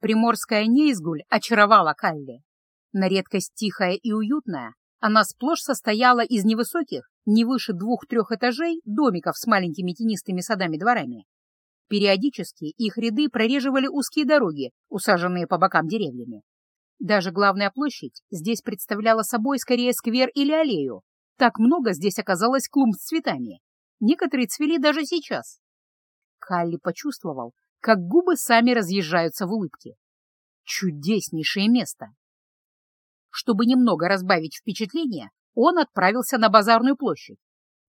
Приморская неизгуль очаровала Калли. На редкость тихая и уютная, она сплошь состояла из невысоких, не выше двух-трех этажей, домиков с маленькими тенистыми садами-дворами. Периодически их ряды прореживали узкие дороги, усаженные по бокам деревьями. Даже главная площадь здесь представляла собой скорее сквер или аллею. Так много здесь оказалось клумб с цветами. Некоторые цвели даже сейчас. Калли почувствовал, как губы сами разъезжаются в улыбке. Чудеснейшее место! Чтобы немного разбавить впечатление, он отправился на базарную площадь.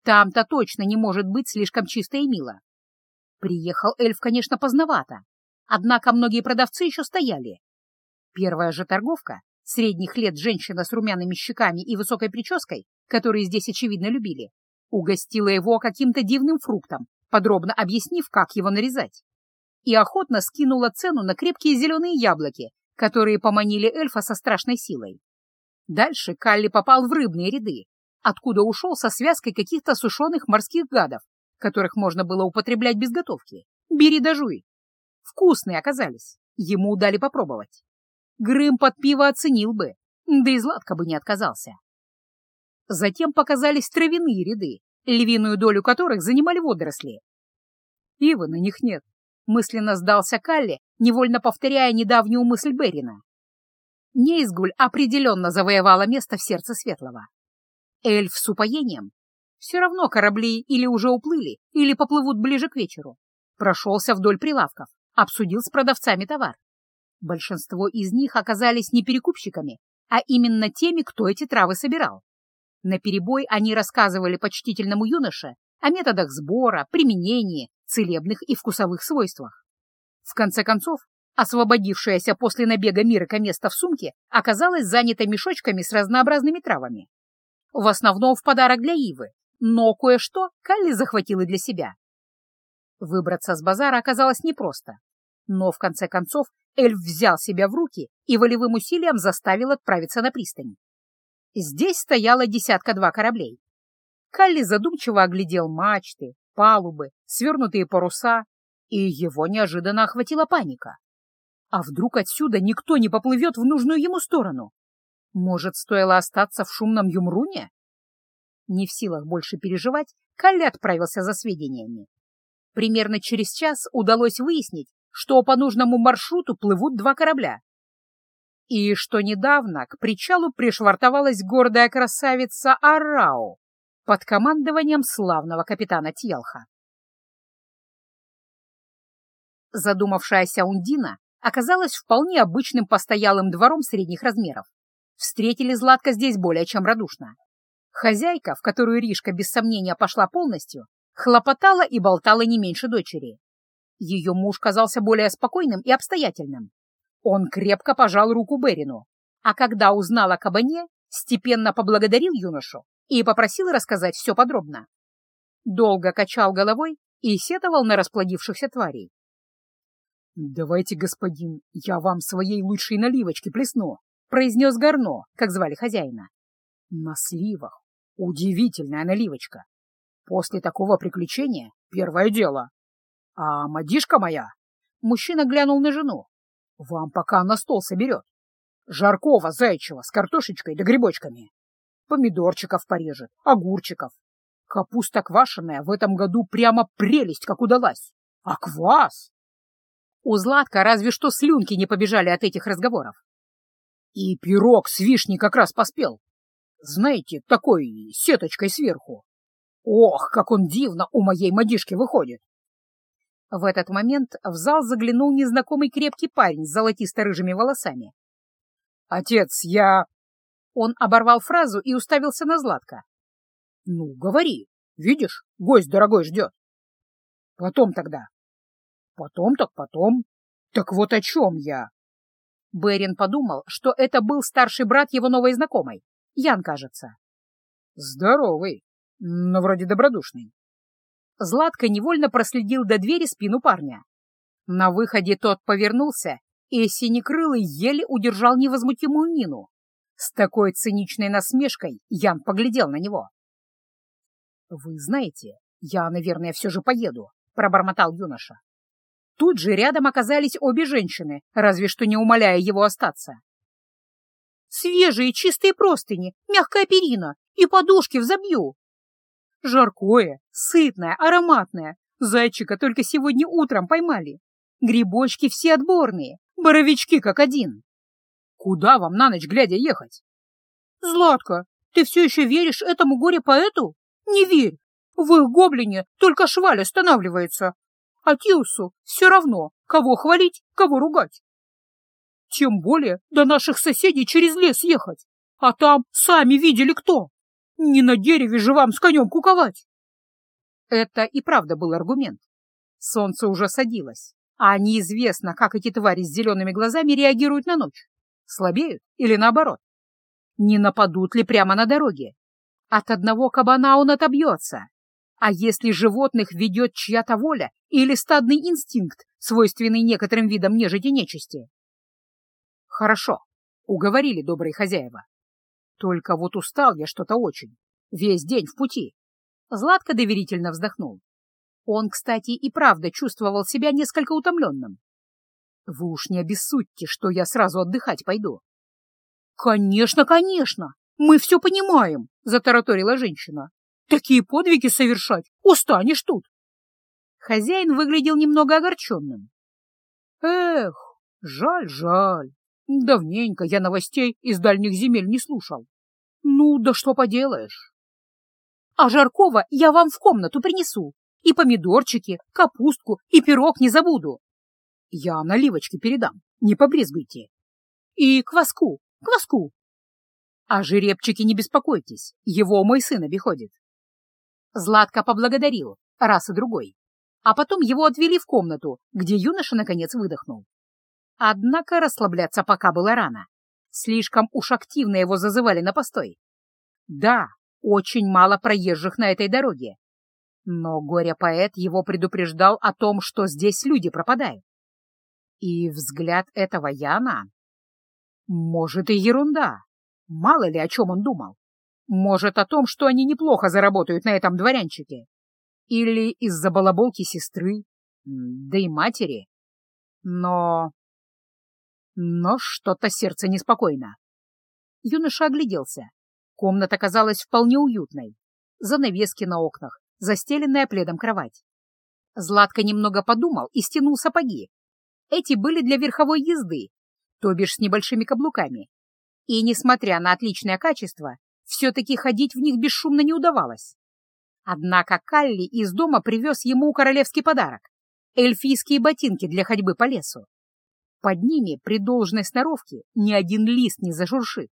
Там-то точно не может быть слишком чисто и мило. Приехал эльф, конечно, поздновато, однако многие продавцы еще стояли. Первая же торговка, средних лет женщина с румяными щеками и высокой прической, которые здесь, очевидно, любили, угостила его каким-то дивным фруктом, подробно объяснив, как его нарезать. И охотно скинула цену на крепкие зеленые яблоки, которые поманили эльфа со страшной силой. Дальше Калли попал в рыбные ряды, откуда ушел со связкой каких-то сушеных морских гадов, которых можно было употреблять без готовки. Бери да жуй. Вкусные оказались, ему дали попробовать. Грым под пиво оценил бы, да и Златко бы не отказался. Затем показались травяные ряды, львиную долю которых занимали водоросли. Ива на них нет, мысленно сдался Калли, невольно повторяя недавнюю мысль Берина. Неизгуль определенно завоевала место в сердце Светлого. Эльф с упоением. Все равно корабли или уже уплыли, или поплывут ближе к вечеру. Прошелся вдоль прилавков, обсудил с продавцами товар. Большинство из них оказались не перекупщиками, а именно теми, кто эти травы собирал. На перебой они рассказывали почтительному юноше о методах сбора, применении, целебных и вкусовых свойствах. В конце концов, Освободившаяся после набега Мирка место в сумке оказалось занято мешочками с разнообразными травами. В основном в подарок для Ивы, но кое-что Калли захватила для себя. Выбраться с базара оказалось непросто, но в конце концов эльф взял себя в руки и волевым усилием заставил отправиться на пристань. Здесь стояло десятка-два кораблей. Калли задумчиво оглядел мачты, палубы, свернутые паруса, и его неожиданно охватила паника. А вдруг отсюда никто не поплывет в нужную ему сторону? Может, стоило остаться в шумном Юмруне? Не в силах больше переживать, Калли отправился за сведениями. Примерно через час удалось выяснить, что по нужному маршруту плывут два корабля. И что недавно к причалу пришвартовалась гордая красавица Арау под командованием славного капитана Тьелха. Задумавшаяся Ундина оказалась вполне обычным постоялым двором средних размеров. Встретили Златка здесь более чем радушно. Хозяйка, в которую Ришка без сомнения пошла полностью, хлопотала и болтала не меньше дочери. Ее муж казался более спокойным и обстоятельным. Он крепко пожал руку Берину, а когда узнал о кабане, степенно поблагодарил юношу и попросил рассказать все подробно. Долго качал головой и сетовал на расплодившихся тварей. «Давайте, господин, я вам своей лучшей наливочки плесну», — произнес Горно, как звали хозяина. «На сливах. Удивительная наливочка. После такого приключения первое дело. А мадишка моя...» Мужчина глянул на жену. «Вам пока на стол соберет. Жаркого зайчего с картошечкой да грибочками. Помидорчиков порежет, огурчиков. Капуста квашеная в этом году прямо прелесть как удалась. А квас! У Златка разве что слюнки не побежали от этих разговоров. И пирог с вишней как раз поспел. Знаете, такой сеточкой сверху. Ох, как он дивно у моей мадишки выходит. В этот момент в зал заглянул незнакомый крепкий парень с золотисто-рыжими волосами. «Отец, я...» Он оборвал фразу и уставился на Златка. «Ну, говори. Видишь, гость дорогой ждет». «Потом тогда. Потом так потом. Так вот о чем я? Берин подумал, что это был старший брат его новой знакомой. Ян, кажется. Здоровый, но вроде добродушный. Златко невольно проследил до двери спину парня. На выходе тот повернулся, и синекрылый еле удержал невозмутимую мину. С такой циничной насмешкой Ян поглядел на него. «Вы знаете, я, наверное, все же поеду», — пробормотал юноша. Тут же рядом оказались обе женщины, разве что не умоляя его остаться. «Свежие чистые простыни, мягкая перина и подушки взобью!» Жаркое, сытное, ароматное. Зайчика только сегодня утром поймали. Грибочки все отборные, боровички как один. Куда вам на ночь глядя ехать? Златка, ты все еще веришь этому горе-поэту? Не верь. В их гоблине только шваль останавливается. А Тиусу все равно, кого хвалить, кого ругать. Тем более до наших соседей через лес ехать. А там сами видели кто. Не на дереве же вам с конем куковать. Это и правда был аргумент. Солнце уже садилось, а неизвестно, как эти твари с зелеными глазами реагируют на ночь. Слабеют или наоборот? Не нападут ли прямо на дороге? От одного кабана он отобьется. А если животных ведет чья-то воля или стадный инстинкт, свойственный некоторым видам нежити нечисти? Хорошо, уговорили добрые хозяева. Только вот устал я что-то очень. Весь день в пути. Златко доверительно вздохнул. Он, кстати, и правда чувствовал себя несколько утомленным. Вы уж не обессудьте, что я сразу отдыхать пойду. Конечно, конечно, мы все понимаем, затараторила женщина. Такие подвиги совершать, устанешь тут. Хозяин выглядел немного огорченным. Эх, жаль, жаль. Давненько я новостей из дальних земель не слушал. Ну, да что поделаешь. А жаркова я вам в комнату принесу. И помидорчики, капустку, и пирог не забуду. Я наливочки передам, не побрезгуйте. И кваску, кваску. А жеребчики не беспокойтесь, его мой сын обиходит. Златко поблагодарил, раз и другой. А потом его отвели в комнату, где юноша наконец выдохнул. Однако расслабляться пока было рано. Слишком уж активно его зазывали на постой. Да, очень мало проезжих на этой дороге. Но горе-поэт его предупреждал о том, что здесь люди пропадают. И взгляд этого Яна... Может, и ерунда. Мало ли, о чем он думал. Может, о том, что они неплохо заработают на этом дворянчике. Или из-за балаболки сестры, да и матери. Но... Но что-то сердце неспокойно. Юноша огляделся. Комната казалась вполне уютной. Занавески на окнах, застеленная пледом кровать. Златко немного подумал и стянул сапоги. Эти были для верховой езды, то бишь с небольшими каблуками. И, несмотря на отличное качество, все-таки ходить в них бесшумно не удавалось. Однако Калли из дома привез ему королевский подарок — эльфийские ботинки для ходьбы по лесу. Под ними при должной сноровке ни один лист не зашуршит.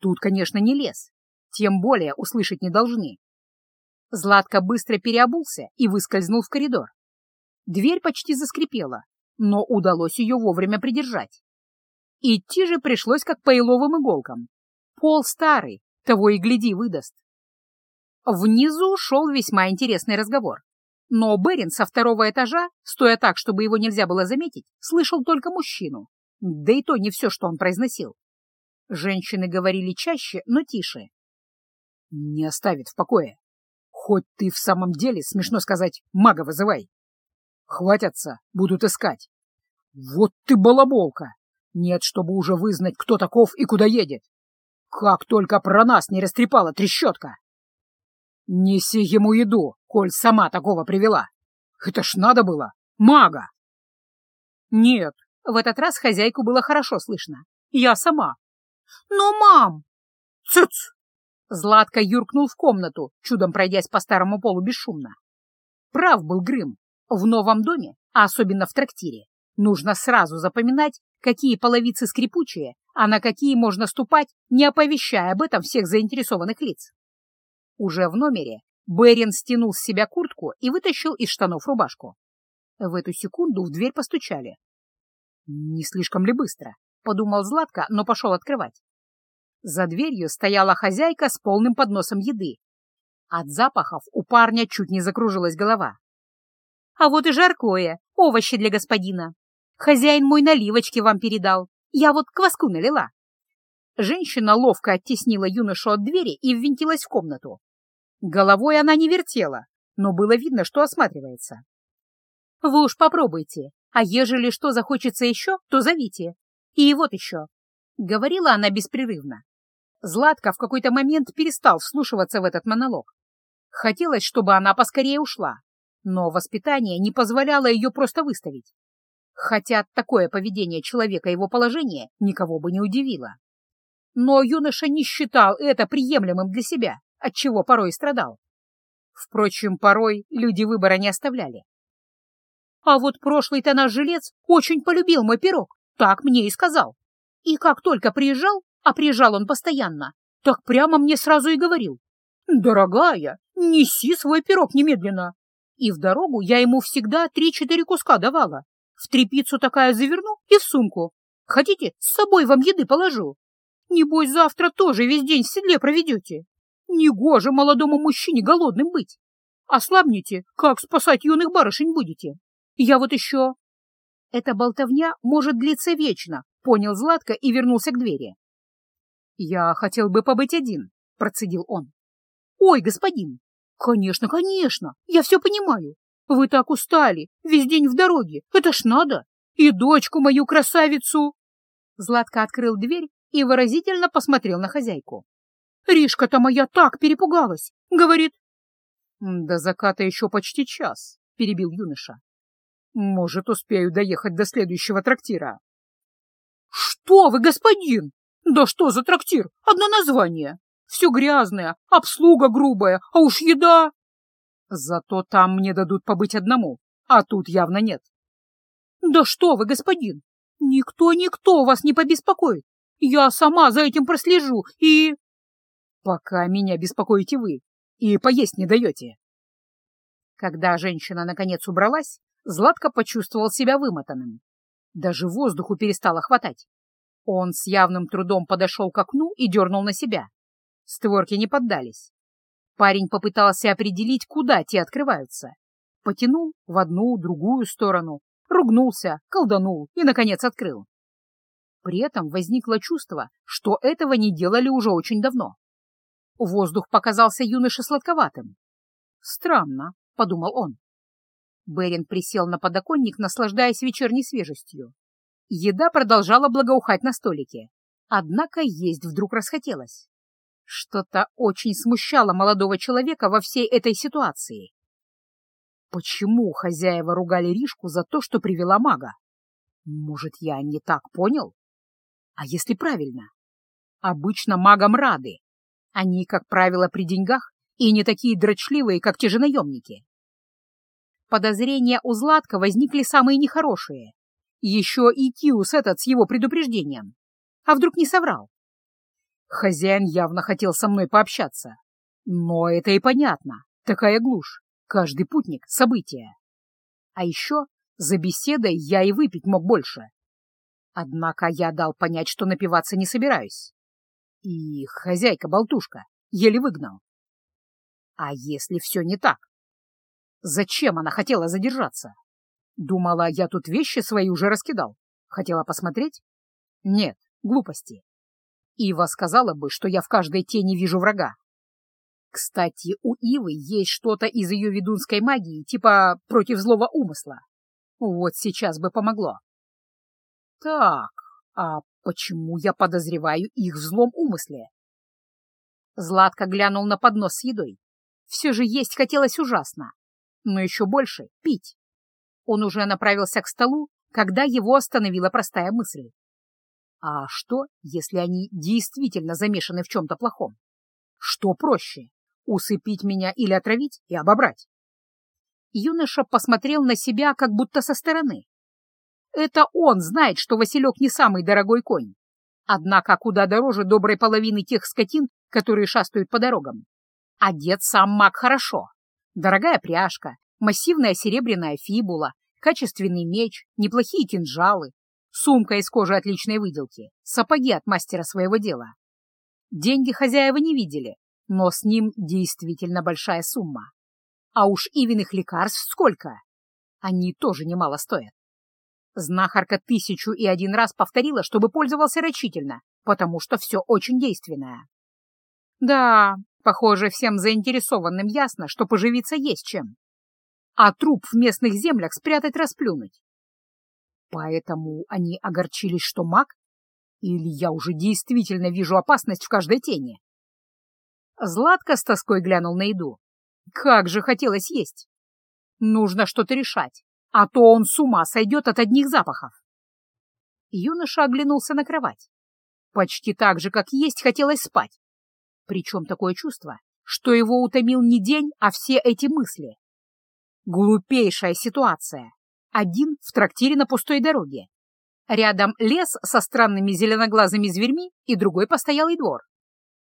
Тут, конечно, не лес, тем более услышать не должны. Златко быстро переобулся и выскользнул в коридор. Дверь почти заскрипела, но удалось ее вовремя придержать. Идти же пришлось как по еловым иголкам. Пол старый, того и гляди выдаст. Внизу шел весьма интересный разговор. Но Берин со второго этажа, стоя так, чтобы его нельзя было заметить, слышал только мужчину. Да и то не все, что он произносил. Женщины говорили чаще, но тише. «Не оставит в покое. Хоть ты в самом деле, смешно сказать, мага вызывай. Хватятся, будут искать. Вот ты балаболка! Нет, чтобы уже вызнать, кто таков и куда едет. Как только про нас не растрепала трещотка!» «Неси ему еду, коль сама такого привела. Это ж надо было, мага!» «Нет, в этот раз хозяйку было хорошо слышно. Я сама, «Но, мам!» «Цыц!» Златко юркнул в комнату, чудом пройдясь по старому полу бесшумно. Прав был Грым. В новом доме, а особенно в трактире, нужно сразу запоминать, какие половицы скрипучие, а на какие можно ступать, не оповещая об этом всех заинтересованных лиц. Уже в номере Берин стянул с себя куртку и вытащил из штанов рубашку. В эту секунду в дверь постучали. Не слишком ли быстро? — подумал Златко, но пошел открывать. За дверью стояла хозяйка с полным подносом еды. От запахов у парня чуть не закружилась голова. «А вот и жаркое, овощи для господина. Хозяин мой наливочки вам передал. Я вот кваску налила». Женщина ловко оттеснила юношу от двери и ввинтилась в комнату. Головой она не вертела, но было видно, что осматривается. Вы уж попробуйте, а ежели что захочется еще, то зовите. И вот еще. Говорила она беспрерывно. Златка в какой-то момент перестал вслушиваться в этот монолог. Хотелось, чтобы она поскорее ушла, но воспитание не позволяло ее просто выставить. Хотя такое поведение человека его положения никого бы не удивило. Но юноша не считал это приемлемым для себя, от чего порой страдал. Впрочем, порой люди выбора не оставляли. А вот прошлый-то наш жилец очень полюбил мой пирог, так мне и сказал. И как только приезжал, а приезжал он постоянно, так прямо мне сразу и говорил. «Дорогая, неси свой пирог немедленно». И в дорогу я ему всегда три-четыре куска давала. В трепицу такая заверну и в сумку. Хотите, с собой вам еды положу? Небось, завтра тоже весь день в седле проведете. Негоже молодому мужчине голодным быть. Ослабнете, как спасать юных барышень будете? Я вот еще... Эта болтовня может длиться вечно, понял Златко и вернулся к двери. Я хотел бы побыть один, процедил он. Ой, господин! Конечно, конечно, я все понимаю. Вы так устали, весь день в дороге, это ж надо. И дочку мою красавицу... Златко открыл дверь и выразительно посмотрел на хозяйку. Ришка-то моя так перепугалась. Говорит... — До заката еще почти час, — перебил юноша. — Может, успею доехать до следующего трактира. — Что вы, господин! Да что за трактир? Одно название. Все грязное, обслуга грубая, а уж еда... Зато там мне дадут побыть одному, а тут явно нет. Да что вы, господин! Никто-никто вас не побеспокоит. Я сама за этим прослежу и... Пока меня беспокоите вы и поесть не даете. Когда женщина наконец убралась, Златко почувствовал себя вымотанным. Даже воздуху перестало хватать. Он с явным трудом подошел к окну и дернул на себя. Створки не поддались. Парень попытался определить, куда те открываются. Потянул в одну, другую сторону, ругнулся, колданул и, наконец, открыл. При этом возникло чувство, что этого не делали уже очень давно. Воздух показался юноше сладковатым. «Странно», — подумал он. Берин присел на подоконник, наслаждаясь вечерней свежестью. Еда продолжала благоухать на столике, однако есть вдруг расхотелось. Что-то очень смущало молодого человека во всей этой ситуации. Почему хозяева ругали Ришку за то, что привела мага? Может, я не так понял? А если правильно? Обычно магам рады, они, как правило, при деньгах и не такие дрочливые, как те же наемники. Подозрения у Златка возникли самые нехорошие. Еще и Тиус этот с его предупреждением. А вдруг не соврал? Хозяин явно хотел со мной пообщаться. Но это и понятно. Такая глушь. Каждый путник — событие. А еще за беседой я и выпить мог больше. Однако я дал понять, что напиваться не собираюсь. И хозяйка-болтушка еле выгнал. А если все не так? Зачем она хотела задержаться? Думала, я тут вещи свои уже раскидал. Хотела посмотреть? Нет, глупости. Ива сказала бы, что я в каждой тени вижу врага. Кстати, у Ивы есть что-то из ее ведунской магии, типа против злого умысла. Вот сейчас бы помогло. Так, а почему я подозреваю их в злом умысле? Златко глянул на поднос с едой. Все же есть хотелось ужасно, но еще больше — пить. Он уже направился к столу, когда его остановила простая мысль. А что, если они действительно замешаны в чем-то плохом? Что проще, усыпить меня или отравить и обобрать? Юноша посмотрел на себя как будто со стороны. Это он знает, что Василек не самый дорогой конь. Однако куда дороже доброй половины тех скотин, которые шастают по дорогам. Одет сам маг хорошо. Дорогая пряжка, массивная серебряная фибула, качественный меч, неплохие кинжалы, сумка из кожи отличной выделки, сапоги от мастера своего дела. Деньги хозяева не видели, но с ним действительно большая сумма. А уж Ивиных лекарств сколько? Они тоже немало стоят. Знахарка тысячу и один раз повторила, чтобы пользовался рачительно, потому что все очень действенное. Да, похоже, всем заинтересованным ясно, что поживиться есть чем. а труп в местных землях спрятать-расплюнуть. Поэтому они огорчились, что маг? Или я уже действительно вижу опасность в каждой тени? Златко с тоской глянул на еду. Как же хотелось есть! Нужно что-то решать, а то он с ума сойдет от одних запахов. Юноша оглянулся на кровать. Почти так же, как есть, хотелось спать. Причем такое чувство, что его утомил не день, а все эти мысли. Глупейшая ситуация. Один в трактире на пустой дороге. Рядом лес со странными зеленоглазыми зверьми и другой постоялый двор.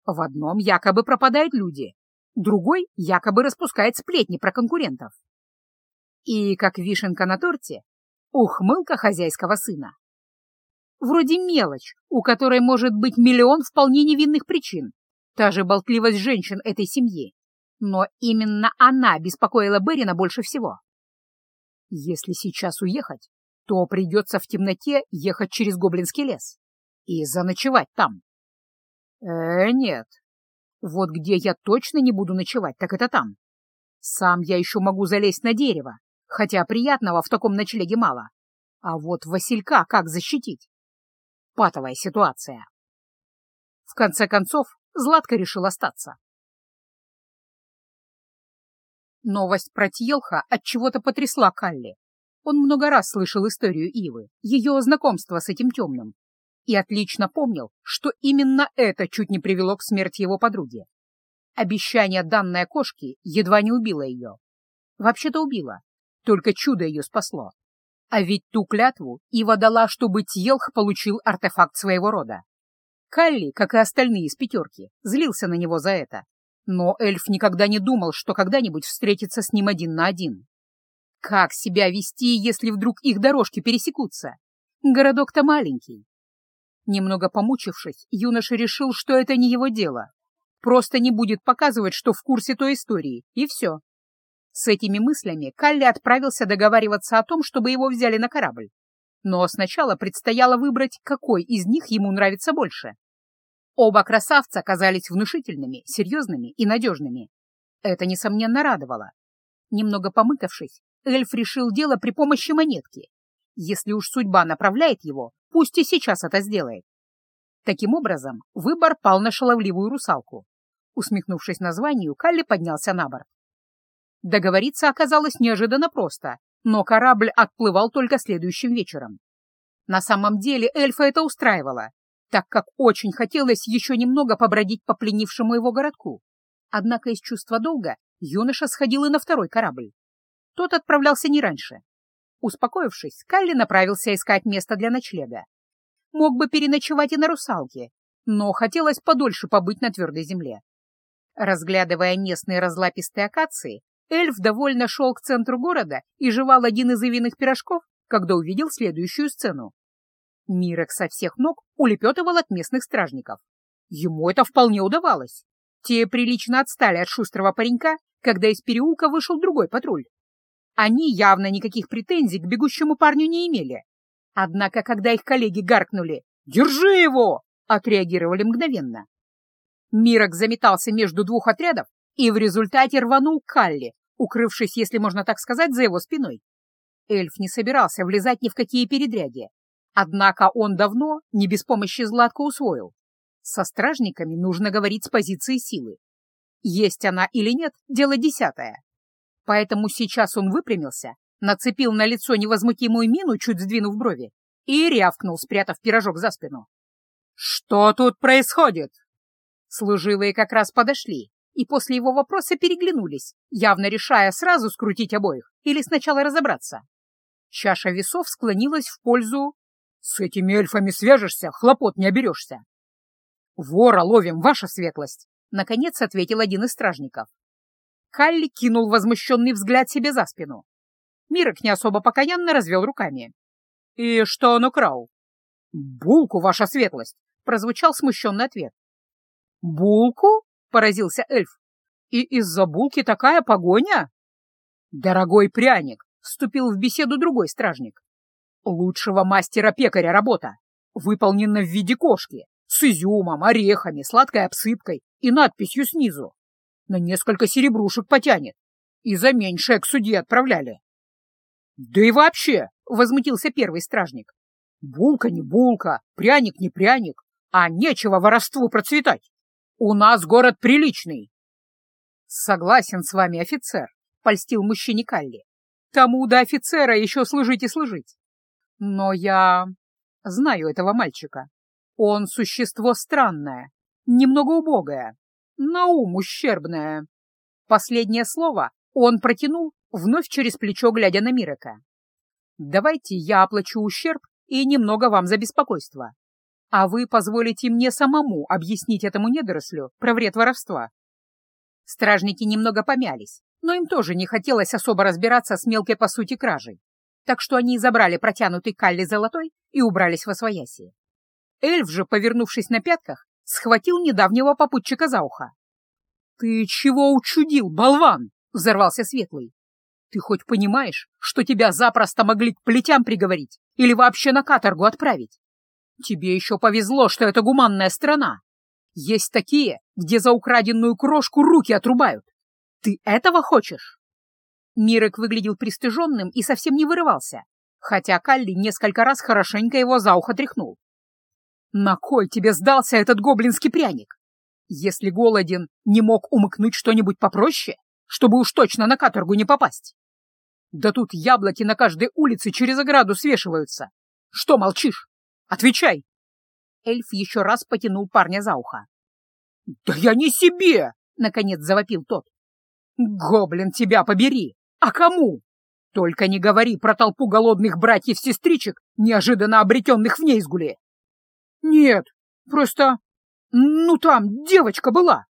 В одном якобы пропадают люди, другой якобы распускает сплетни про конкурентов. И, как вишенка на торте, ухмылка хозяйского сына. Вроде мелочь, у которой может быть миллион вполне невинных причин, та же болтливость женщин этой семьи. Но именно она беспокоила Берина больше всего. Если сейчас уехать, то придется в темноте ехать через Гоблинский лес и заночевать там. Э, нет. Вот где я точно не буду ночевать, так это там. Сам я еще могу залезть на дерево, хотя приятного в таком ночлеге мало. А вот Василька как защитить? Патовая ситуация. В конце концов, Златка решил остаться. Новость про Тьелха отчего-то потрясла Калли. Он много раз слышал историю Ивы, ее знакомство с этим темным, и отлично помнил, что именно это чуть не привело к смерти его подруги. Обещание, данное кошке, едва не убило ее. Вообще-то убило, только чудо ее спасло. А ведь ту клятву Ива дала, чтобы Тьелх получил артефакт своего рода. Калли, как и остальные из пятерки, злился на него за это, но эльф никогда не думал, что когда-нибудь встретится с ним один на один. Как себя вести, если вдруг их дорожки пересекутся? Городок-то маленький. Немного помучившись, юноша решил, что это не его дело. Просто не будет показывать, что в курсе той истории, и все. С этими мыслями Калли отправился договариваться о том, чтобы его взяли на корабль. Но сначала предстояло выбрать, какой из них ему нравится больше. Оба красавца казались внушительными, серьезными и надежными. Это, несомненно, радовало. Немного помыкавшись, эльф решил дело при помощи монетки. Если уж судьба направляет его, пусть и сейчас это сделает. Таким образом, выбор пал на шаловливую русалку. Усмехнувшись названию, Калли поднялся на борт. Договориться оказалось неожиданно просто, но корабль отплывал только следующим вечером. На самом деле эльфа это устраивало, так как очень хотелось еще немного побродить по пленившему его городку. Однако из чувства долга юноша сходил и на второй корабль. Тот отправлялся не раньше. Успокоившись, Калли направился искать место для ночлега. Мог бы переночевать и на русалке, но хотелось подольше побыть на твердой земле. Разглядывая местные разлапистые акации, эльф довольно шел к центру города и жевал один из ивиных пирожков, когда увидел следующую сцену. Мирек со всех ног улепетывал от местных стражников. Ему это вполне удавалось. Те прилично отстали от шустрого паренька, когда из переулка вышел другой патруль. Они явно никаких претензий к бегущему парню не имели. Однако, когда их коллеги гаркнули «Держи его!», отреагировали мгновенно. Мирок заметался между двух отрядов и в результате рванул Калли, укрывшись, если можно так сказать, за его спиной. Эльф не собирался влезать ни в какие передряги, Однако он давно, не без помощи Златка, усвоил. Со стражниками нужно говорить с позиции силы. Есть она или нет, дело десятое. Поэтому сейчас он выпрямился, нацепил на лицо невозмутимую мину, чуть сдвинув брови, и рявкнул, спрятав пирожок за спину. «Что тут происходит?» Служивые как раз подошли, и после его вопроса переглянулись, явно решая сразу скрутить обоих или сначала разобраться. Чаша весов склонилась в пользу с этими эльфами свяжешься, хлопот не оберешься. Вора ловим, ваша светлость, — наконец ответил один из стражников. Калли кинул возмущенный взгляд себе за спину. Мирок не особо покаянно развел руками. — И что он украл? — Булку, ваша светлость, — прозвучал смущенный ответ. — Булку? — поразился эльф. — И из-за булки такая погоня? — Дорогой пряник, — вступил в беседу другой стражник. Лучшего мастера-пекаря работа. Выполнена в виде кошки, с изюмом, орехами, сладкой обсыпкой и надписью снизу. На несколько серебрушек потянет. и за меньшее к судье отправляли. Да и вообще, — возмутился первый стражник, — булка не булка, пряник не пряник, а нечего воровству процветать. У нас город приличный. Согласен с вами, офицер, — польстил мужчине Калли. Тому до офицера еще служить и служить. Но я знаю этого мальчика. Он существо странное, немного убогое, на ум ущербное. Последнее слово он протянул, вновь через плечо глядя на Мирека. «Давайте я оплачу ущерб и немного вам за беспокойство. А вы позволите мне самому объяснить этому недорослю про вред воровства». Стражники немного помялись, но им тоже не хотелось особо разбираться с мелкой по сути кражей, так что они забрали протянутый калли золотой и убрались во свояси. Эльф же, повернувшись на пятках, схватил недавнего попутчика за ухо. «Ты чего учудил, болван?» — взорвался Светлый. «Ты хоть понимаешь, что тебя запросто могли к плетям приговорить или вообще на каторгу отправить? Тебе еще повезло, что это гуманная страна. Есть такие, где за украденную крошку руки отрубают. Ты этого хочешь?» Мирек выглядел пристыженным и совсем не вырывался, хотя Калли несколько раз хорошенько его за ухо тряхнул. «На кой тебе сдался этот гоблинский пряник? Если голоден, не мог умыкнуть что-нибудь попроще, чтобы уж точно на каторгу не попасть? Да тут яблоки на каждой улице через ограду свешиваются. Что молчишь? Отвечай!» Эльф еще раз потянул парня за ухо. «Да я не себе!» — наконец завопил тот. «Гоблин, тебя побери! А кому? Только не говори про толпу голодных братьев-сестричек, неожиданно обретенных в неизгуле. «Нет, просто... Ну, там девочка была».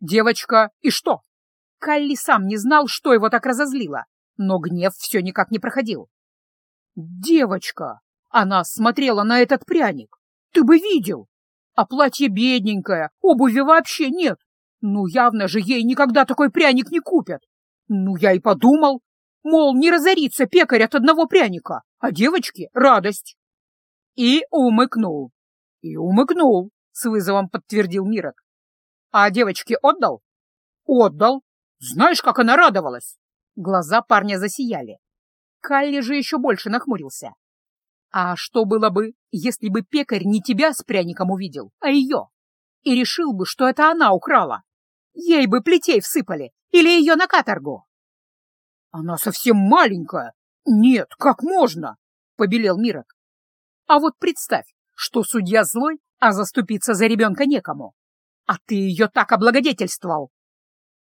«Девочка и что?» Калли сам не знал, что его так разозлило, но гнев все никак не проходил. «Девочка! Она смотрела на этот пряник. Ты бы видел! А платье бедненькое, обуви вообще нет. Ну, явно же ей никогда такой пряник не купят. Ну, я и подумал, мол, не разорится пекарь от одного пряника, а девочке — радость. И умыкнул. И умыкнул, с вызовом подтвердил Мирок. А девочке отдал? Отдал. Знаешь, как она радовалась? Глаза парня засияли. Калли же еще больше нахмурился. А что было бы, если бы пекарь не тебя с пряником увидел, а ее? И решил бы, что это она украла? Ей бы плетей всыпали или ее на каторгу. Она совсем маленькая. Нет, как можно? Побелел Мирок. А вот представь, что судья злой, а заступиться за ребенка некому. А ты ее так облагодетельствовал.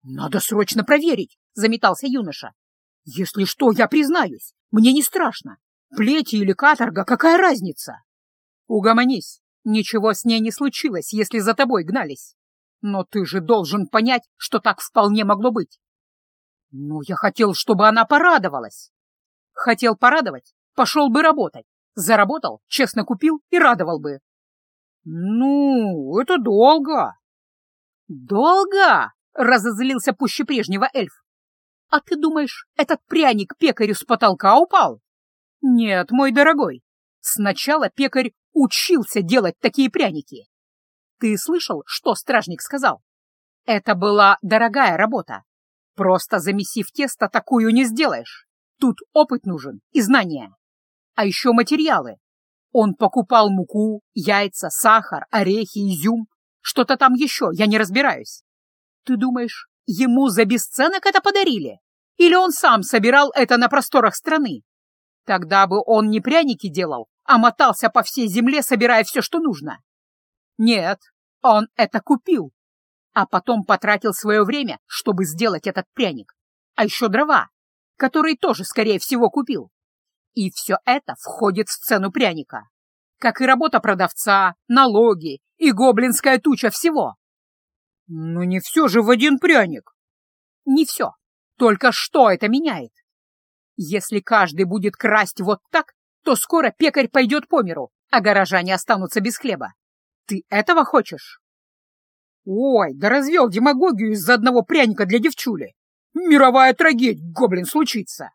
Надо срочно проверить, заметался юноша. Если что, я признаюсь, мне не страшно. Плети или каторга, какая разница? Угомонись, ничего с ней не случилось, если за тобой гнались. Но ты же должен понять, что так вполне могло быть. Ну, я хотел, чтобы она порадовалась. Хотел порадовать, пошел бы работать. Заработал, честно купил и радовал бы. Ну, это долго. Долго? Разозлился пуще прежнего эльф. А ты думаешь, этот пряник пекарю с потолка упал? Нет, мой дорогой. Сначала пекарь учился делать такие пряники. Ты слышал, что стражник сказал? Это была дорогая работа. Просто замесив тесто, такую не сделаешь. Тут опыт нужен и знания а еще материалы. Он покупал муку, яйца, сахар, орехи, изюм. Что-то там еще, я не разбираюсь. Ты думаешь, ему за бесценок это подарили? Или он сам собирал это на просторах страны? Тогда бы он не пряники делал, а мотался по всей земле, собирая все, что нужно. Нет, он это купил, а потом потратил свое время, чтобы сделать этот пряник. А еще дрова, которые тоже, скорее всего, купил. И все это входит в цену пряника. Как и работа продавца, налоги и гоблинская туча всего. Но не все же в один пряник. Не все. Только что это меняет? Если каждый будет красть вот так, то скоро пекарь пойдет по миру, а горожане останутся без хлеба. Ты этого хочешь? Ой, да развел демагогию из-за одного пряника для девчули. Мировая трагедия, гоблин, случится.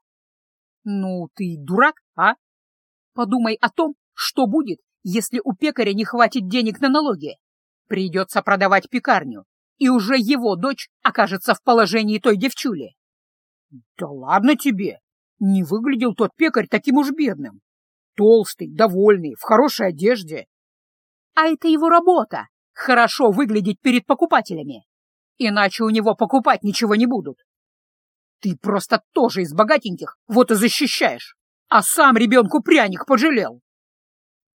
Ну, ты дурак, а? Подумай о том, что будет, если у пекаря не хватит денег на налоги. Придется продавать пекарню, и уже его дочь окажется в положении той девчули. Да ладно тебе! Не выглядел тот пекарь таким уж бедным. Толстый, довольный, в хорошей одежде. А это его работа — хорошо выглядеть перед покупателями. Иначе у него покупать ничего не будут. Ты просто тоже из богатеньких, вот и защищаешь. А сам ребенку пряник пожалел.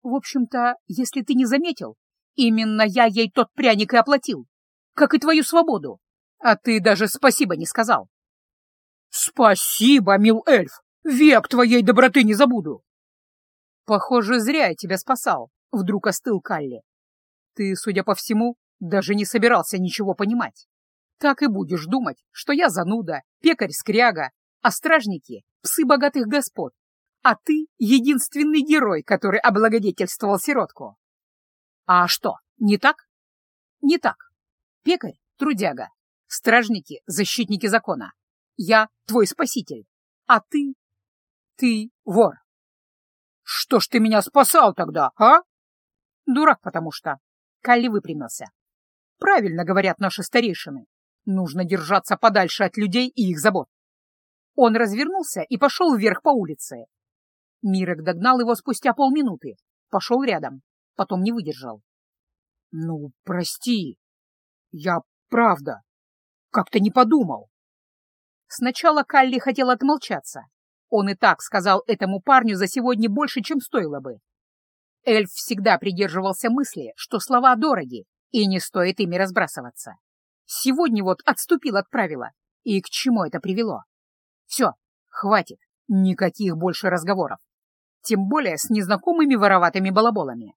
В общем-то, если ты не заметил, именно я ей тот пряник и оплатил, как и твою свободу. А ты даже спасибо не сказал. Спасибо, мил эльф, век твоей доброты не забуду. Похоже, зря я тебя спасал, вдруг остыл Калли. Ты, судя по всему, даже не собирался ничего понимать. Так и будешь думать, что я зануда, пекарь-скряга, а стражники — псы богатых господ, а ты — единственный герой, который облагодетельствовал сиротку. А что, не так? Не так. Пекарь — трудяга, стражники — защитники закона. Я — твой спаситель, а ты... ты — вор. Что ж ты меня спасал тогда, а? Дурак, потому что... Калли выпрямился. Правильно говорят наши старейшины. Нужно держаться подальше от людей и их забот. Он развернулся и пошел вверх по улице. Мирок догнал его спустя полминуты, пошел рядом, потом не выдержал. — Ну, прости, я правда как-то не подумал. Сначала Калли хотел отмолчаться. Он и так сказал этому парню за сегодня больше, чем стоило бы. Эльф всегда придерживался мысли, что слова дороги, и не стоит ими разбрасываться. Сегодня вот отступил от правила. И к чему это привело? Все, хватит, никаких больше разговоров. Тем более с незнакомыми вороватыми балаболами.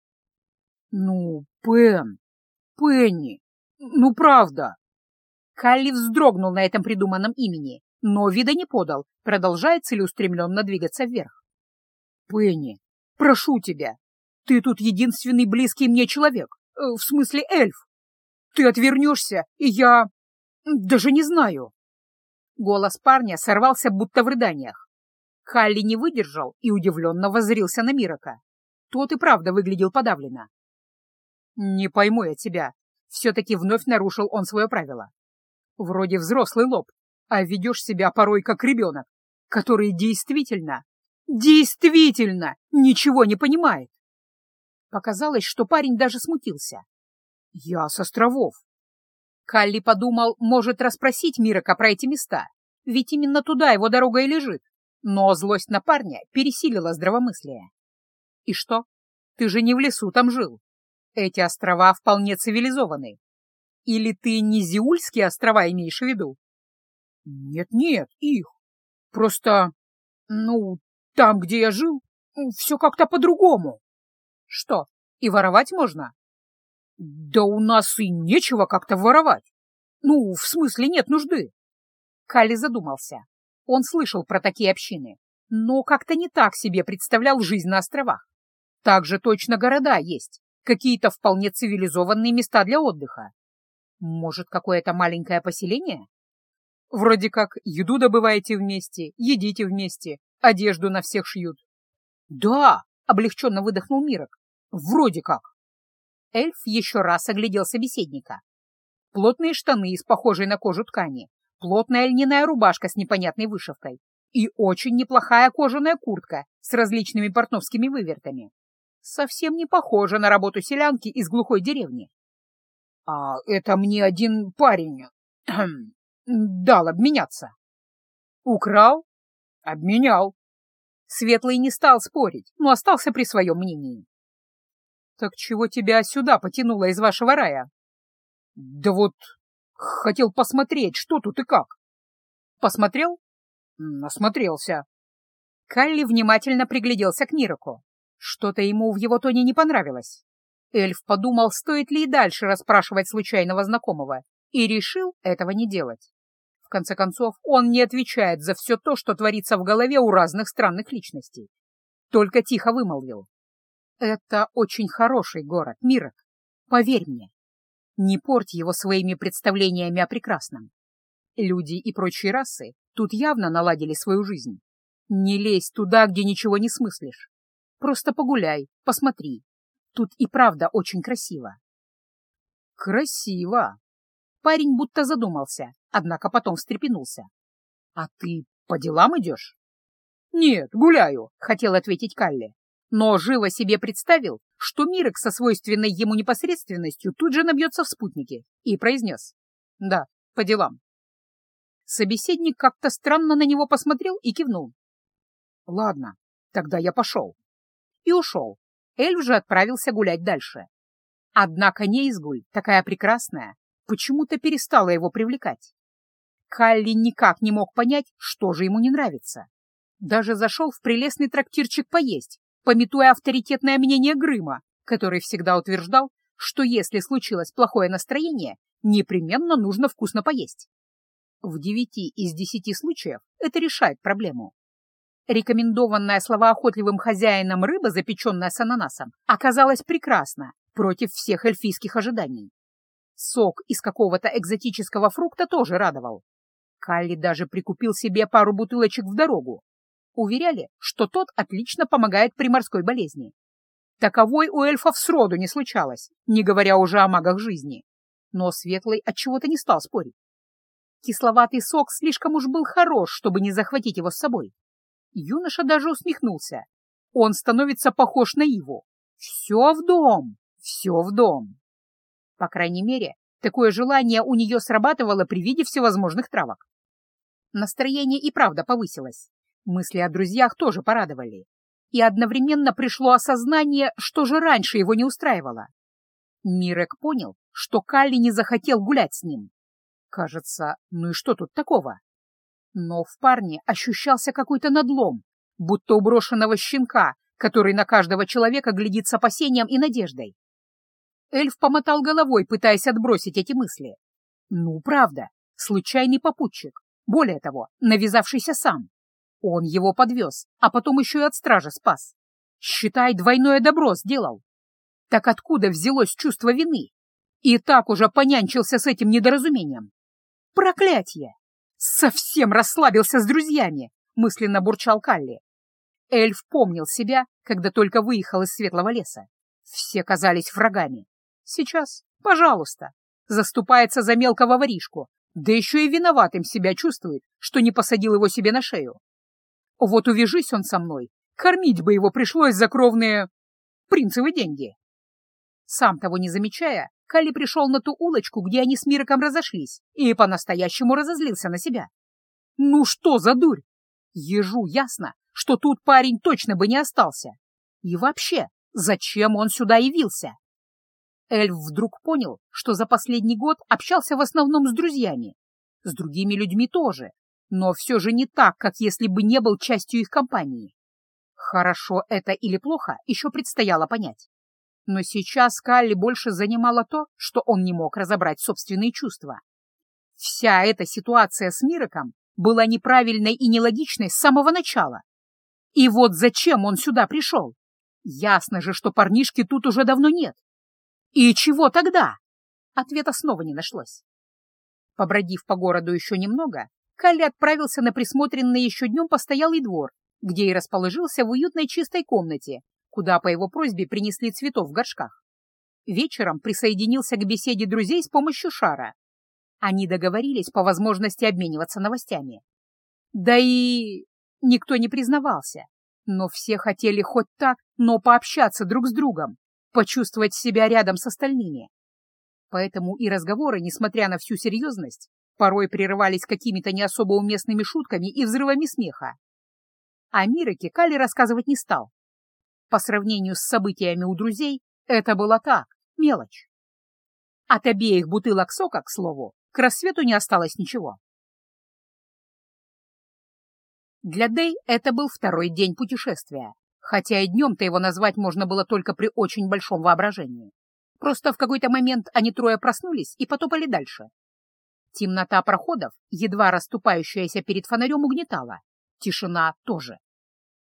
Ну, Пен, Пенни, ну правда. Калли вздрогнул на этом придуманном имени, но вида не подал, продолжая целеустремленно двигаться вверх. Пенни, прошу тебя, ты тут единственный близкий мне человек, э, в смысле эльф. Ты отвернешься, и я... даже не знаю. Голос парня сорвался, будто в рыданиях. Халли не выдержал и удивленно воззрился на Мирока. Тот и правда выглядел подавленно. «Не пойму я тебя», — все-таки вновь нарушил он свое правило. «Вроде взрослый лоб, а ведешь себя порой как ребенок, который действительно, действительно ничего не понимает». Показалось, что парень даже смутился. «Я с островов». Калли подумал, может расспросить Мирока про эти места, ведь именно туда его дорога и лежит. Но злость на парня пересилила здравомыслие. «И что? Ты же не в лесу там жил. Эти острова вполне цивилизованы. Или ты не Зиульские острова имеешь в виду?» «Нет-нет, их. Просто, ну, там, где я жил, все как-то по-другому». «Что, и воровать можно?» «Да у нас и нечего как-то воровать. Ну, в смысле, нет нужды». Калли задумался. Он слышал про такие общины, но как-то не так себе представлял жизнь на островах. Также точно города есть, какие-то вполне цивилизованные места для отдыха. Может, какое-то маленькое поселение? Вроде как еду добываете вместе, едите вместе, одежду на всех шьют. Да, облегченно выдохнул Мирок. Вроде как. Эльф еще раз оглядел собеседника. Плотные штаны из похожей на кожу ткани, плотная льняная рубашка с непонятной вышивкой и очень неплохая кожаная куртка с различными портновскими вывертами. Совсем не похоже на работу селянки из глухой деревни. — А это мне один парень дал обменяться. — Украл? — Обменял. Светлый не стал спорить, но остался при своем мнении. «Так чего тебя сюда потянуло из вашего рая?» «Да вот хотел посмотреть, что тут и как». «Посмотрел?» «Насмотрелся». Калли внимательно пригляделся к Мироку. Что-то ему в его тоне не понравилось. Эльф подумал, стоит ли и дальше расспрашивать случайного знакомого, и решил этого не делать. В конце концов, он не отвечает за все то, что творится в голове у разных странных личностей. Только тихо вымолвил. Это очень хороший город, Мирок. Поверь мне. Не порть его своими представлениями о прекрасном. Люди и прочие расы тут явно наладили свою жизнь. Не лезь туда, где ничего не смыслишь. Просто погуляй, посмотри. Тут и правда очень красиво. Красиво. Парень будто задумался, однако потом встрепенулся. А ты по делам идешь? Нет, гуляю, хотел ответить Калли, но живо себе представил, что Мирек со свойственной ему непосредственностью тут же набьется в спутнике, и произнес. Да, по делам. Собеседник как-то странно на него посмотрел и кивнул. Ладно, тогда я пошел. И ушел. Эльф же отправился гулять дальше. Однако Неизгуль, такая прекрасная, почему-то перестала его привлекать. Калли никак не мог понять, что же ему не нравится. Даже зашел в прелестный трактирчик поесть, пометуя авторитетное мнение Грыма, который всегда утверждал, что если случилось плохое настроение, непременно нужно вкусно поесть. В девяти из десяти случаев это решает проблему. Рекомендованная словоохотливым хозяином рыба, запеченная с ананасом, оказалась прекрасна против всех эльфийских ожиданий. Сок из какого-то экзотического фрукта тоже радовал. Калли даже прикупил себе пару бутылочек в дорогу. Уверяли, что тот отлично помогает при морской болезни. Таковой у эльфов сроду не случалось, не говоря уже о магах жизни. Но Светлый отчего-то не стал спорить. Кисловатый сок слишком уж был хорош, чтобы не захватить его с собой. Юноша даже усмехнулся. Он становится похож на его. Все в дом, все в дом. По крайней мере, такое желание у нее срабатывало при виде всевозможных травок. Настроение и правда повысилось. Мысли о друзьях тоже порадовали. И одновременно пришло осознание, что же раньше его не устраивало. Мирек понял, что Калли не захотел гулять с ним. Кажется, ну и что тут такого? Но в парне ощущался какой-то надлом, будто у брошенного щенка, который на каждого человека глядит с опасением и надеждой. Эльф помотал головой, пытаясь отбросить эти мысли. Ну, правда, случайный попутчик, более того, навязавшийся сам. Он его подвез, а потом еще и от стража спас. Считай, двойное добро сделал. Так откуда взялось чувство вины? И так уже понянчился с этим недоразумением. Проклятье! Совсем расслабился с друзьями, мысленно бурчал Калли. Эльф помнил себя, когда только выехал из светлого леса. Все казались врагами. Сейчас, пожалуйста, заступается за мелкого воришку, да еще и виноватым себя чувствует, что не посадил его себе на шею. Вот увяжись он со мной, кормить бы его пришлось за кровные принцевы деньги. Сам того не замечая, Кали пришел на ту улочку, где они с Мироком разошлись, и по-настоящему разозлился на себя. Ну что за дурь? Ежу ясно, что тут парень точно бы не остался. И вообще, зачем он сюда явился? Эльф вдруг понял, что за последний год общался в основном с друзьями. С другими людьми тоже, но все же не так, как если бы не был частью их компании. Хорошо это или плохо, еще предстояло понять. Но сейчас Калли больше занимало то, что он не мог разобрать собственные чувства. Вся эта ситуация с Мироком была неправильной и нелогичной с самого начала. И вот зачем он сюда пришел? Ясно же, что парнишки тут уже давно нет. И чего тогда? Ответа снова не нашлось. Побродив по городу еще немного, Калли отправился на присмотренный еще днем постоялый двор, где и расположился в уютной чистой комнате, куда по его просьбе принесли цветов в горшках. Вечером присоединился к беседе друзей с помощью шара. Они договорились по возможности обмениваться новостями. Да и никто не признавался, но все хотели хоть так, но пообщаться друг с другом, почувствовать себя рядом с остальными. Поэтому и разговоры, несмотря на всю серьезность, порой прерывались какими-то не особо уместными шутками и взрывами смеха. О Мироке Кали рассказывать не стал, по сравнению с событиями у друзей, это было так, мелочь. От обеих бутылок сока, к слову, к рассвету не осталось ничего. Для Дэй это был второй день путешествия, хотя и днем-то его назвать можно было только при очень большом воображении. Просто в какой-то момент они трое проснулись и потопали дальше. Темнота проходов, едва расступающаяся перед фонарем, угнетала. Тишина тоже.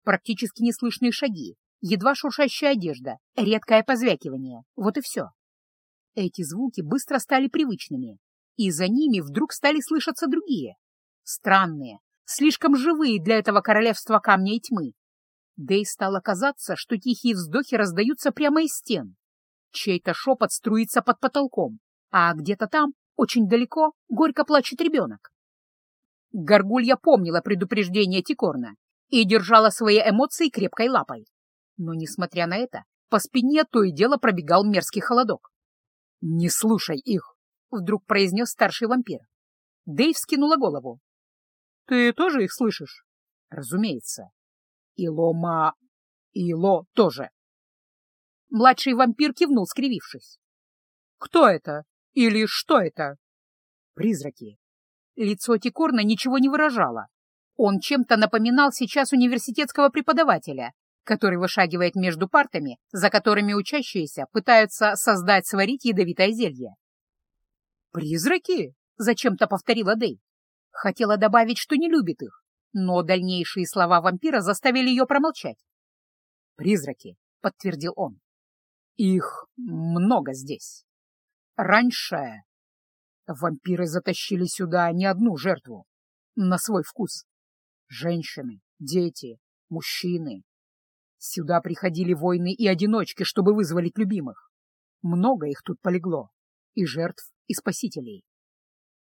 Практически неслышные шаги, едва шуршащая одежда, редкое позвякивание. Вот и все. Эти звуки быстро стали привычными, и за ними вдруг стали слышаться другие. Странные, слишком живые для этого королевства камня и тьмы. Да и стало казаться, что тихие вздохи раздаются прямо из стен. Чей-то шепот струится под потолком, а где-то там, очень далеко, горько плачет ребенок. Горгулья помнила предупреждение Тикорна и держала свои эмоции крепкой лапой. Но, несмотря на это, по спине то и дело пробегал мерзкий холодок. «Не слушай их!» — вдруг произнес старший вампир. Дэйв скинула голову. «Ты тоже их слышишь?» «Разумеется. И Лома... И Ло тоже». Младший вампир кивнул, скривившись. «Кто это? Или что это?» «Призраки». Лицо Тикорна ничего не выражало. Он чем-то напоминал сейчас университетского преподавателя, который вышагивает между партами, за которыми учащиеся пытаются создать сварить ядовитое зелье. «Призраки?» — зачем-то повторила Дэй. Хотела добавить, что не любит их, но дальнейшие слова вампира заставили ее промолчать. «Призраки», — подтвердил он. «Их много здесь. Раньше вампиры затащили сюда не одну жертву, на свой вкус. Женщины, дети, мужчины, Сюда приходили воины и одиночки, чтобы вызволить любимых. Много их тут полегло. И жертв, и спасителей.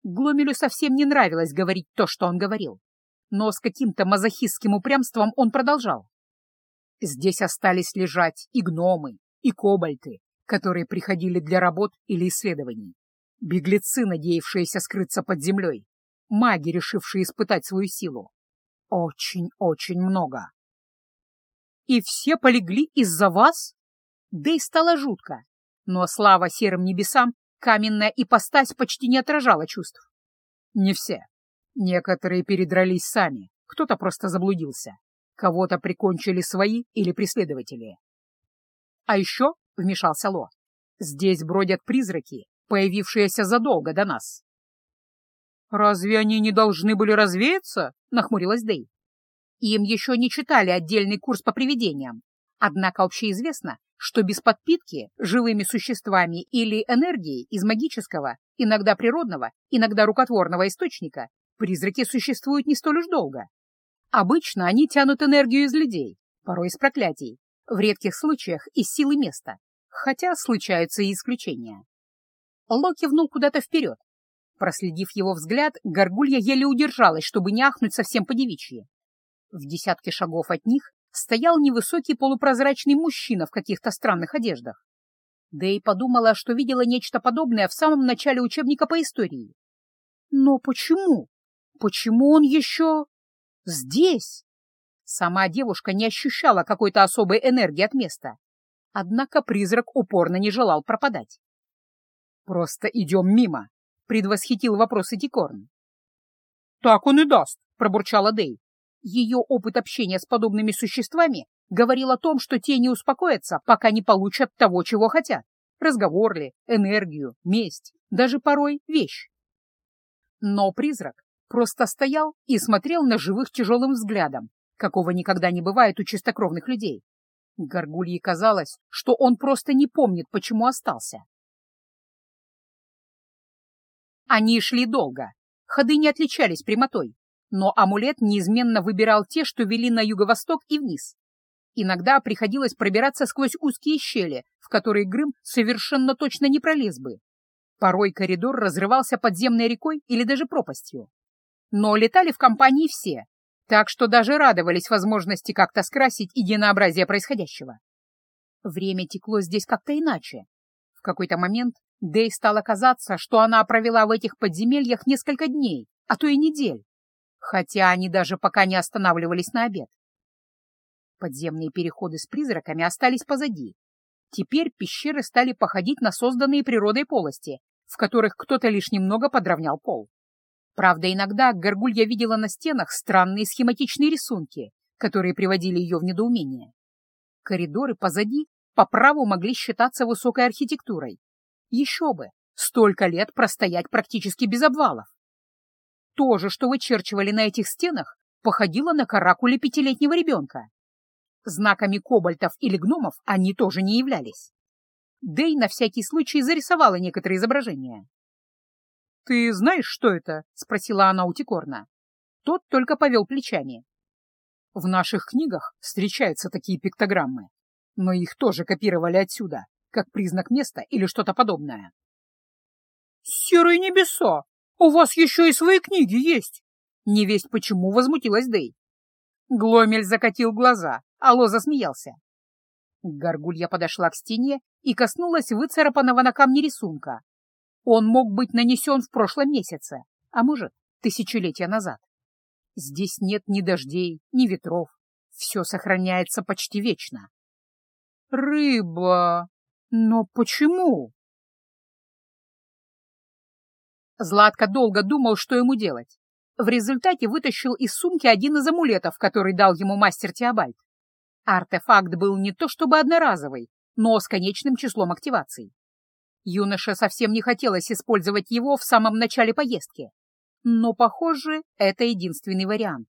Гломелю совсем не нравилось говорить то, что он говорил. Но с каким-то мазохистским упрямством он продолжал. Здесь остались лежать и гномы, и кобальты, которые приходили для работ или исследований. Беглецы, надеявшиеся скрыться под землей. Маги, решившие испытать свою силу. Очень-очень много. «И все полегли из-за вас?» Да и стало жутко. Но слава серым небесам, каменная ипостась почти не отражала чувств. Не все. Некоторые передрались сами, кто-то просто заблудился. Кого-то прикончили свои или преследователи. А еще, — вмешался Ло, — здесь бродят призраки, появившиеся задолго до нас. «Разве они не должны были развеяться?» — нахмурилась Дэй. Им еще не читали отдельный курс по привидениям, однако общеизвестно, что без подпитки живыми существами или энергией из магического, иногда природного, иногда рукотворного источника призраки существуют не столь уж долго. Обычно они тянут энергию из людей, порой из проклятий, в редких случаях из силы места, хотя случаются и исключения. Ло кивнул куда-то вперед. Проследив его взгляд, горгулья еле удержалась, чтобы не ахнуть совсем по-девичьи. В десятке шагов от них стоял невысокий полупрозрачный мужчина в каких-то странных одеждах. Да и подумала, что видела нечто подобное в самом начале учебника по истории. Но почему? Почему он еще здесь? Сама девушка не ощущала какой-то особой энергии от места. Однако призрак упорно не желал пропадать. «Просто идем мимо», — предвосхитил вопрос Этикорн. «Так он и даст», — пробурчала Дэй. Ее опыт общения с подобными существами говорил о том, что те не успокоятся, пока не получат того, чего хотят. Разговор ли, энергию, месть, даже порой вещь. Но призрак просто стоял и смотрел на живых тяжелым взглядом, какого никогда не бывает у чистокровных людей. Горгулье казалось, что он просто не помнит, почему остался. Они шли долго. Ходы не отличались прямотой, но амулет неизменно выбирал те, что вели на юго-восток и вниз. Иногда приходилось пробираться сквозь узкие щели, в которые Грым совершенно точно не пролез бы. Порой коридор разрывался подземной рекой или даже пропастью. Но летали в компании все, так что даже радовались возможности как-то скрасить единообразие происходящего. Время текло здесь как-то иначе. В какой-то момент Дэй стало казаться, что она провела в этих подземельях несколько дней, а то и недель хотя они даже пока не останавливались на обед. Подземные переходы с призраками остались позади. Теперь пещеры стали походить на созданные природой полости, в которых кто-то лишь немного подровнял пол. Правда, иногда Горгулья видела на стенах странные схематичные рисунки, которые приводили ее в недоумение. Коридоры позади по праву могли считаться высокой архитектурой. Еще бы, столько лет простоять практически без обвалов. То же, что вычерчивали на этих стенах, походило на каракули пятилетнего ребенка. Знаками кобальтов или гномов они тоже не являлись. Дэй на всякий случай зарисовала некоторые изображения. «Ты знаешь, что это?» — спросила она у Тикорна. Тот только повел плечами. «В наших книгах встречаются такие пиктограммы, но их тоже копировали отсюда, как признак места или что-то подобное». «Серые небеса!» «У вас еще и свои книги есть!» Невесть почему возмутилась Дэй. Гломель закатил глаза, а Ло засмеялся. Горгулья подошла к стене и коснулась выцарапанного на камне рисунка. Он мог быть нанесен в прошлом месяце, а может, тысячелетия назад. Здесь нет ни дождей, ни ветров. Все сохраняется почти вечно. Рыба! Но почему? Златко долго думал, что ему делать. В результате вытащил из сумки один из амулетов, который дал ему мастер Теобальд. Артефакт был не то чтобы одноразовый, но с конечным числом активаций. Юноше совсем не хотелось использовать его в самом начале поездки. Но, похоже, это единственный вариант.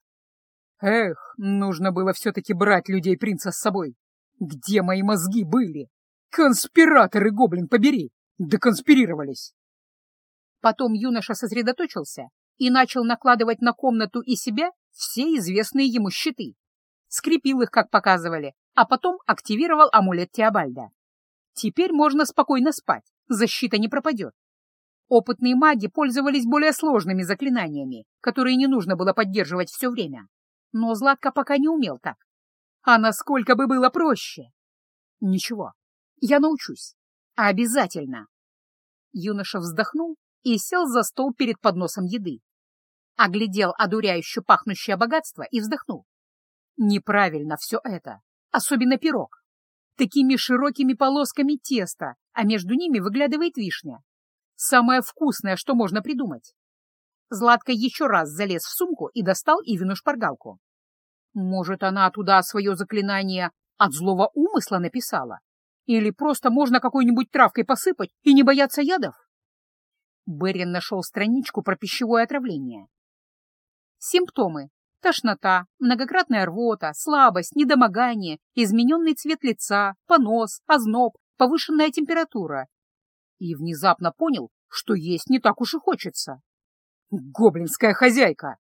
Эх, нужно было все-таки брать людей принца с собой. Где мои мозги были? Конспираторы, гоблин, побери! Доконспирировались. Потом юноша сосредоточился и начал накладывать на комнату и себя все известные ему щиты скрепил их, как показывали, а потом активировал амулет Теобальда. Теперь можно спокойно спать, защита не пропадет. Опытные маги пользовались более сложными заклинаниями, которые не нужно было поддерживать все время. Но Златко пока не умел так. А насколько бы было проще? Ничего, я научусь. Обязательно. Юноша вздохнул и сел за стол перед подносом еды. Оглядел одуряюще пахнущее богатство и вздохнул. Неправильно все это, особенно пирог. Такими широкими полосками теста, а между ними выглядывает вишня. Самое вкусное, что можно придумать. Златка еще раз залез в сумку и достал Ивину шпаргалку. Может, она туда свое заклинание от злого умысла написала? Или просто можно какой-нибудь травкой посыпать и не бояться ядов? Берин нашел страничку про пищевое отравление. Симптомы Тошнота, многократная рвота, слабость, недомогание, измененный цвет лица, понос, озноб, повышенная температура. И внезапно понял, что есть не так уж и хочется. Гоблинская хозяйка!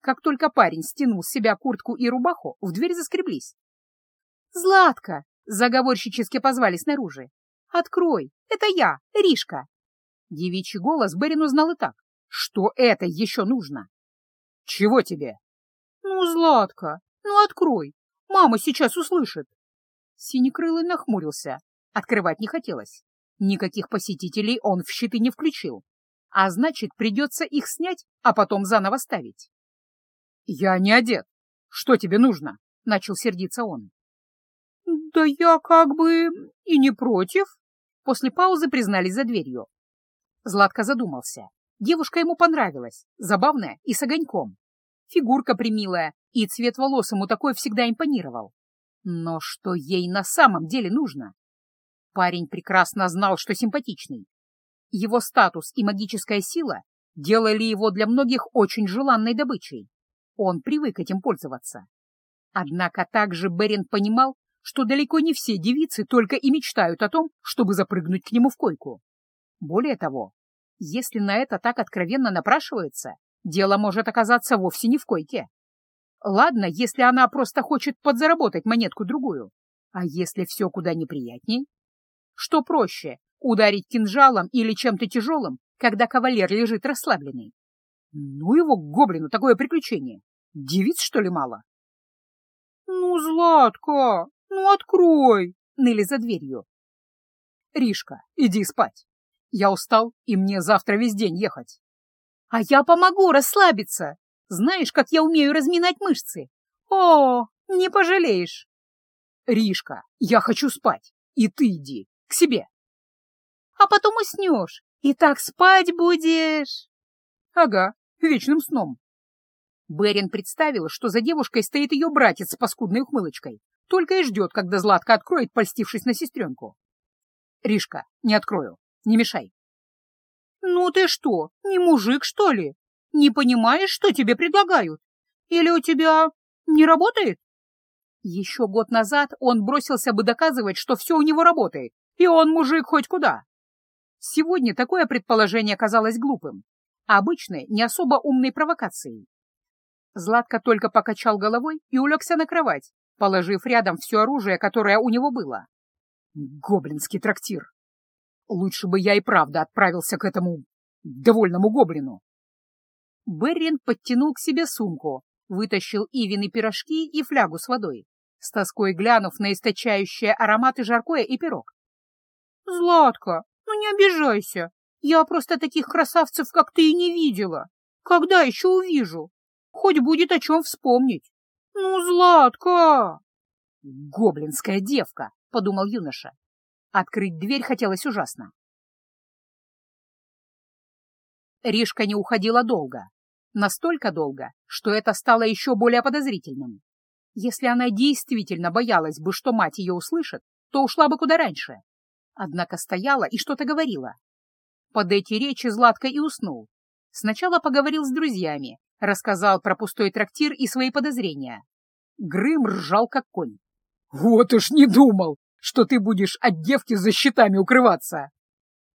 Как только парень стянул с себя куртку и рубаху, в дверь заскреблись. «Златка!» — заговорщически позвали снаружи. «Открой! Это я, Ришка!» Девичий голос Берин узнал и так. Что это еще нужно? «Чего тебе?» «Ну, Златка, ну открой, мама сейчас услышит». Синекрылый нахмурился. Открывать не хотелось. Никаких посетителей он в щиты не включил. А значит, придется их снять, а потом заново ставить. «Я не одет. Что тебе нужно?» — начал сердиться он. «Да я как бы и не против», — после паузы признались за дверью. Златко задумался. Девушка ему понравилась, забавная и с огоньком. Фигурка примилая, и цвет волос ему такой всегда импонировал. Но что ей на самом деле нужно? Парень прекрасно знал, что симпатичный. Его статус и магическая сила делали его для многих очень желанной добычей. Он привык этим пользоваться. Однако также Берин понимал, что далеко не все девицы только и мечтают о том, чтобы запрыгнуть к нему в койку. Более того, если на это так откровенно напрашивается, дело может оказаться вовсе не в койке. Ладно, если она просто хочет подзаработать монетку-другую. А если все куда неприятней? Что проще, ударить кинжалом или чем-то тяжелым, когда кавалер лежит расслабленный? Ну его гоблину такое приключение. Девиц, что ли, мало? Ну, Златка, ну открой, ныли за дверью. Ришка, иди спать. Я устал, и мне завтра весь день ехать. А я помогу расслабиться. Знаешь, как я умею разминать мышцы? О, не пожалеешь. Ришка, я хочу спать. И ты иди к себе. А потом уснешь. И так спать будешь. Ага, вечным сном. Берин представил, что за девушкой стоит ее братец с паскудной ухмылочкой. Только и ждет, когда Златка откроет, польстившись на сестренку. Ришка, не открою. Не мешай. «Ну ты что, не мужик, что ли? Не понимаешь, что тебе предлагают? Или у тебя не работает?» Еще год назад он бросился бы доказывать, что все у него работает, и он мужик хоть куда. Сегодня такое предположение казалось глупым, обычной, не особо умной провокацией. Златко только покачал головой и улегся на кровать, положив рядом все оружие, которое у него было. Гоблинский трактир. Лучше бы я и правда отправился к этому довольному гоблину. Беррин подтянул к себе сумку, вытащил Ивины пирожки и флягу с водой, с тоской глянув на источающие ароматы жаркое и пирог. «Златка, ну не обижайся. Я просто таких красавцев, как ты, и не видела. Когда еще увижу? Хоть будет о чем вспомнить. Ну, Златка!» «Гоблинская девка!» — подумал юноша. Открыть дверь хотелось ужасно. Ришка не уходила долго. Настолько долго, что это стало еще более подозрительным. Если она действительно боялась бы, что мать ее услышит, то ушла бы куда раньше. Однако стояла и что-то говорила. Под эти речи Златко и уснул. Сначала поговорил с друзьями, рассказал про пустой трактир и свои подозрения. Грым ржал как конь. «Вот уж не думал, что ты будешь от девки за щитами укрываться!»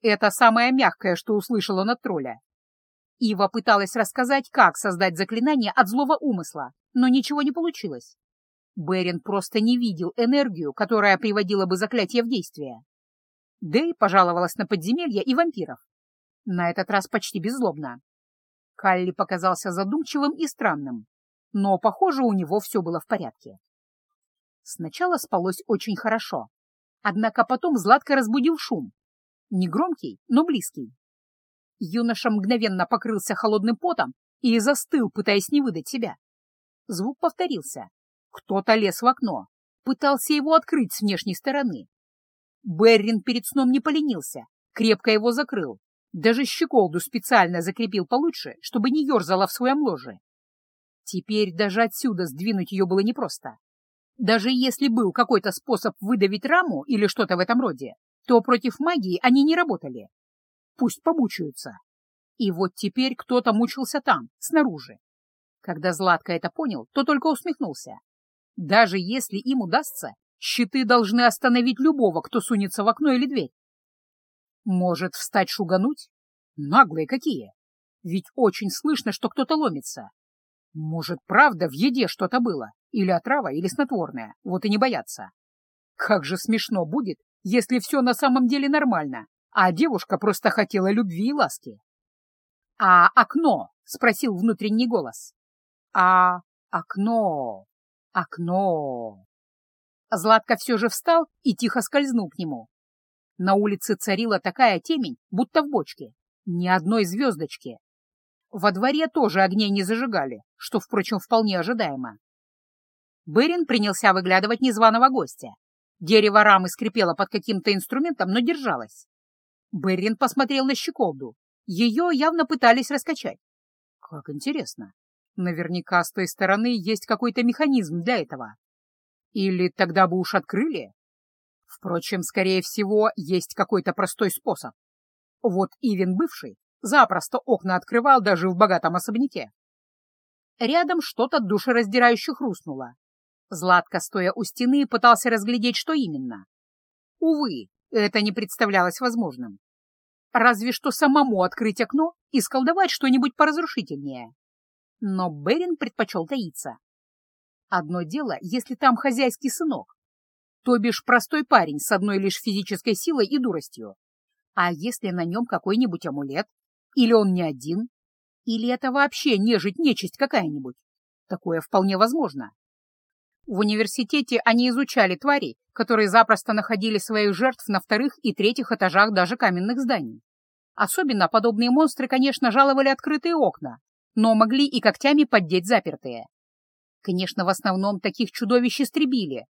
Это самое мягкое, что услышал он от тролля. Ива пыталась рассказать, как создать заклинание от злого умысла, но ничего не получилось. Берин просто не видел энергию, которая приводила бы заклятие в действие. Дэй пожаловалась на подземелья и вампиров. На этот раз почти беззлобно. Калли показался задумчивым и странным, но, похоже, у него все было в порядке. Сначала спалось очень хорошо, однако потом Златко разбудил шум. Негромкий, но близкий. Юноша мгновенно покрылся холодным потом и застыл, пытаясь не выдать себя. Звук повторился. Кто-то лез в окно, пытался его открыть с внешней стороны. Беррин перед сном не поленился, крепко его закрыл, даже щеколду специально закрепил получше, чтобы не ерзала в своем ложе. Теперь даже отсюда сдвинуть ее было непросто. Даже если был какой-то способ выдавить раму или что-то в этом роде, то против магии они не работали. Пусть помучаются. И вот теперь кто-то мучился там, снаружи. Когда Златко это понял, то только усмехнулся. Даже если им удастся, щиты должны остановить любого, кто сунется в окно или дверь. Может, встать шугануть? Наглые какие! Ведь очень слышно, что кто-то ломится. Может, правда, в еде что-то было? Или отрава, или снотворное, вот и не боятся. Как же смешно будет, если все на самом деле нормально, а девушка просто хотела любви и ласки. «А окно?» — спросил внутренний голос. «А окно, окно». Златко все же встал и тихо скользнул к нему. На улице царила такая темень, будто в бочке. Ни одной звездочки. Во дворе тоже огней не зажигали, что, впрочем, вполне ожидаемо. Берин принялся выглядывать незваного гостя. Дерево рамы скрипело под каким-то инструментом, но держалось. Беррин посмотрел на щеколду. Ее явно пытались раскачать. Как интересно. Наверняка с той стороны есть какой-то механизм для этого. Или тогда бы уж открыли? Впрочем, скорее всего, есть какой-то простой способ. Вот Ивен бывший запросто окна открывал даже в богатом особняке. Рядом что-то душераздирающе хрустнуло. Златко, стоя у стены, пытался разглядеть, что именно. Увы, это не представлялось возможным. Разве что самому открыть окно и сколдовать что-нибудь поразрушительнее. Но Берин предпочел таиться. Одно дело, если там хозяйский сынок, то бишь простой парень с одной лишь физической силой и дуростью. А если на нем какой-нибудь амулет? Или он не один? Или это вообще нежить нечисть какая-нибудь? Такое вполне возможно. В университете они изучали тварей, которые запросто находили своих жертв на вторых и третьих этажах даже каменных зданий. Особенно подобные монстры, конечно, жаловали открытые окна, но могли и когтями поддеть запертые. Конечно, в основном таких чудовищ истребили,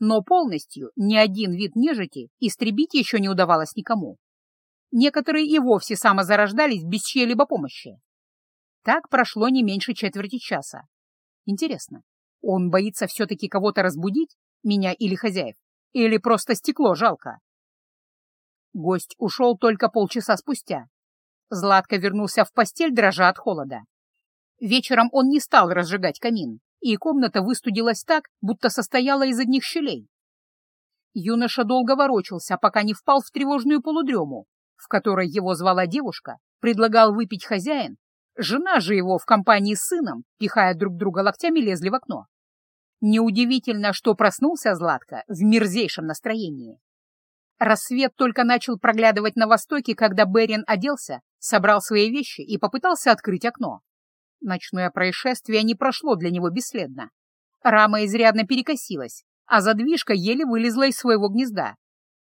но полностью ни один вид нежити истребить еще не удавалось никому. Некоторые и вовсе самозарождались без чьей-либо помощи. Так прошло не меньше четверти часа. Интересно, он боится все-таки кого-то разбудить, меня или хозяев, или просто стекло жалко. Гость ушел только полчаса спустя. Златко вернулся в постель, дрожа от холода. Вечером он не стал разжигать камин, и комната выстудилась так, будто состояла из одних щелей. Юноша долго ворочался, пока не впал в тревожную полудрему, в которой его звала девушка, предлагал выпить хозяин, жена же его в компании с сыном, пихая друг друга локтями, лезли в окно. Неудивительно, что проснулся Златко в мерзейшем настроении. Рассвет только начал проглядывать на востоке, когда Берин оделся, собрал свои вещи и попытался открыть окно. Ночное происшествие не прошло для него бесследно. Рама изрядно перекосилась, а задвижка еле вылезла из своего гнезда.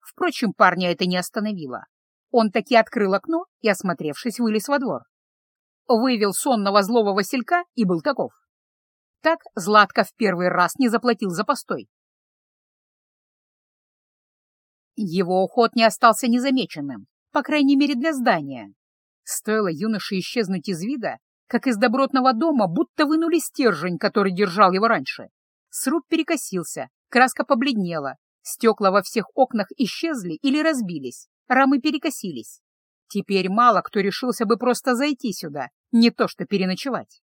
Впрочем, парня это не остановило. Он таки открыл окно и, осмотревшись, вылез во двор. Вывел сонного злого Василька и был таков. Так Златко в первый раз не заплатил за постой. Его уход не остался незамеченным, по крайней мере для здания. Стоило юноше исчезнуть из вида, как из добротного дома будто вынули стержень, который держал его раньше. Сруб перекосился, краска побледнела, стекла во всех окнах исчезли или разбились, рамы перекосились. Теперь мало кто решился бы просто зайти сюда, не то что переночевать.